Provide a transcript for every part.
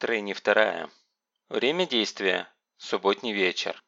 Трейни вторая. Время действия – субботний вечер.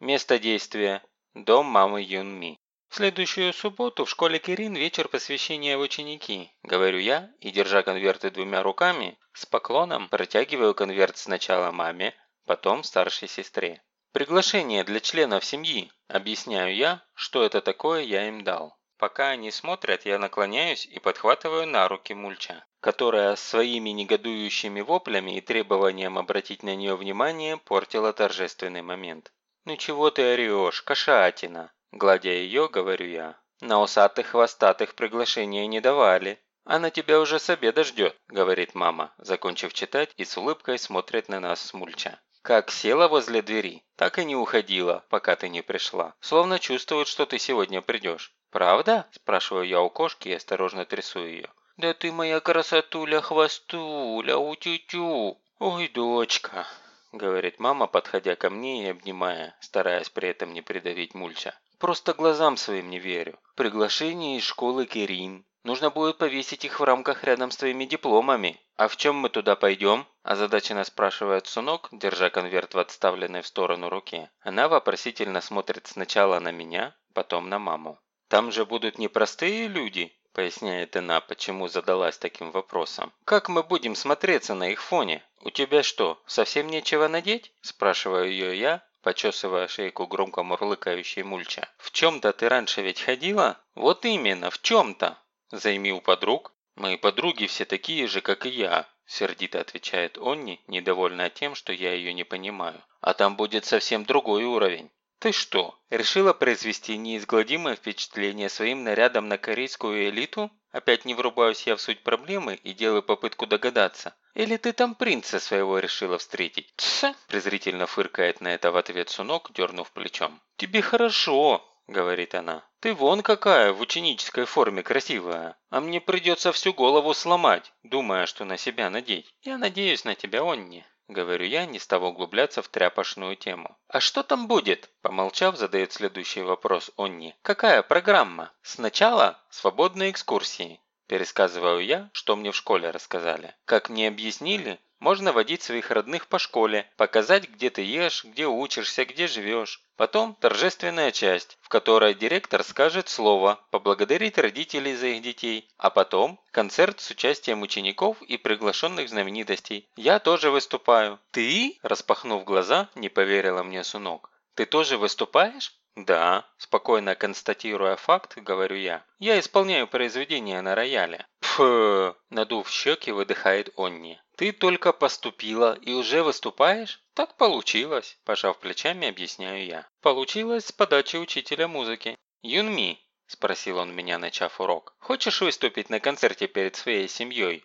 Место действия – дом мамы Юн Ми. В следующую субботу в школе Кирин вечер посвящения в ученики, говорю я и, держа конверты двумя руками, с поклоном протягиваю конверт сначала маме, потом старшей сестре. Приглашение для членов семьи, объясняю я, что это такое я им дал. Пока они смотрят, я наклоняюсь и подхватываю на руки Мульча, которая своими негодующими воплями и требованием обратить на нее внимание портила торжественный момент. «Ну чего ты орешь, кошатина?» Гладя ее, говорю я. «На усатых хвостатых приглашения не давали». «Она тебя уже с обеда ждет», – говорит мама, закончив читать и с улыбкой смотрит на нас с Мульча. Как села возле двери, так и не уходила, пока ты не пришла. Словно чувствует, что ты сегодня придешь. «Правда?» – спрашиваю я у кошки и осторожно трясу ее. «Да ты моя красотуля-хвостуля, утю-тю!» «Ой, дочка!» – говорит мама, подходя ко мне и обнимая, стараясь при этом не придавить мульча. «Просто глазам своим не верю. Приглашение из школы Кирин. Нужно будет повесить их в рамках рядом с твоими дипломами. А в чем мы туда пойдем?» – озадаченно спрашивает Сунок, держа конверт в отставленной в сторону руке. Она вопросительно смотрит сначала на меня, потом на маму. «Там же будут непростые люди», – поясняет она, почему задалась таким вопросом. «Как мы будем смотреться на их фоне? У тебя что, совсем нечего надеть?» – спрашиваю ее я, почесывая шейку громко мурлыкающей мульча. «В чем-то ты раньше ведь ходила?» «Вот именно, в чем-то!» «Займи у подруг». «Мои подруги все такие же, как и я», – сердито отвечает Онни, недовольная тем, что я ее не понимаю. «А там будет совсем другой уровень». «Ты что, решила произвести неизгладимое впечатление своим нарядом на корейскую элиту?» Опять не врубаюсь я в суть проблемы и делаю попытку догадаться. «Или ты там принца своего решила встретить?» «Тсс!» – презрительно фыркает на это в ответ Сунок, дернув плечом. «Тебе хорошо!» – говорит она. «Ты вон какая в ученической форме красивая, а мне придется всю голову сломать, думая, что на себя надеть. Я надеюсь на тебя, Онни». – говорю я, не став углубляться в тряпошную тему. «А что там будет?» – помолчав, задает следующий вопрос Онни. «Какая программа? Сначала свободные экскурсии». Пересказываю я, что мне в школе рассказали. Как мне объяснили, можно водить своих родных по школе, показать, где ты ешь, где учишься, где живешь. Потом торжественная часть, в которой директор скажет слово, поблагодарит родителей за их детей. А потом концерт с участием учеников и приглашенных знаменитостей. Я тоже выступаю. «Ты?» – распахнув глаза, не поверила мне Сунок. «Ты тоже выступаешь?» «Да», – спокойно констатируя факт, говорю я. «Я исполняю произведение на рояле». «Пф!» – надув щеки, выдыхает Онни. «Ты только поступила и уже выступаешь?» «Так получилось», – пожав плечами, объясняю я. «Получилось с подачи учителя музыки». «Юнми», – спросил он меня, начав урок, – «хочешь выступить на концерте перед своей семьей?»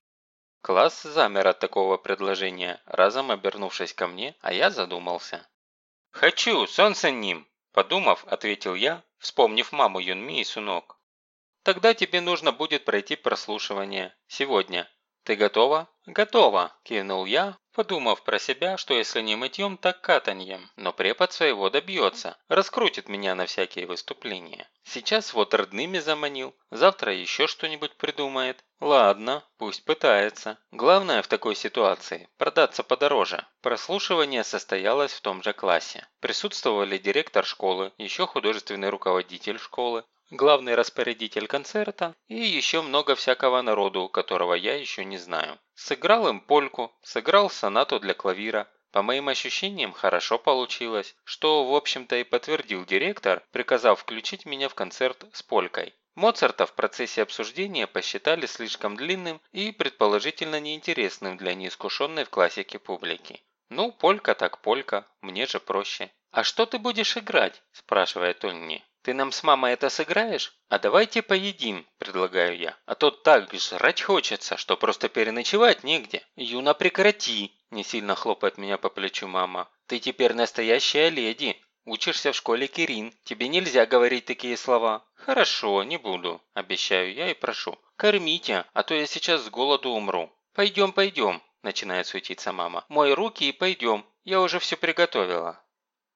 Класс замер от такого предложения, разом обернувшись ко мне, а я задумался. «Хочу, солнце ним!» Подумав, ответил я, вспомнив маму Юнми и Сунок. «Тогда тебе нужно будет пройти прослушивание. Сегодня. Ты готова?» «Готова», – кивнул я, подумав про себя, что если не мытьем, так катаньем. Но препод своего добьется, раскрутит меня на всякие выступления. Сейчас вот родными заманил, завтра еще что-нибудь придумает. Ладно, пусть пытается. Главное в такой ситуации – продаться подороже. Прослушивание состоялось в том же классе. Присутствовали директор школы, еще художественный руководитель школы, главный распорядитель концерта и еще много всякого народу, которого я еще не знаю. Сыграл им польку, сыграл сонату для клавира. По моим ощущениям, хорошо получилось, что, в общем-то, и подтвердил директор, приказав включить меня в концерт с полькой. Моцарта в процессе обсуждения посчитали слишком длинным и, предположительно, неинтересным для неискушенной в классике публики. «Ну, полька так полька, мне же проще». «А что ты будешь играть?» – спрашивает Онни. Ты нам с мамой это сыграешь? А давайте поедим, предлагаю я. А то так жрать хочется, что просто переночевать негде. Юна, прекрати, не сильно хлопает меня по плечу мама. Ты теперь настоящая леди. Учишься в школе Кирин. Тебе нельзя говорить такие слова. Хорошо, не буду, обещаю я и прошу. Кормите, а то я сейчас с голоду умру. Пойдем, пойдем, начинает суетиться мама. Мой руки и пойдем. Я уже все приготовила.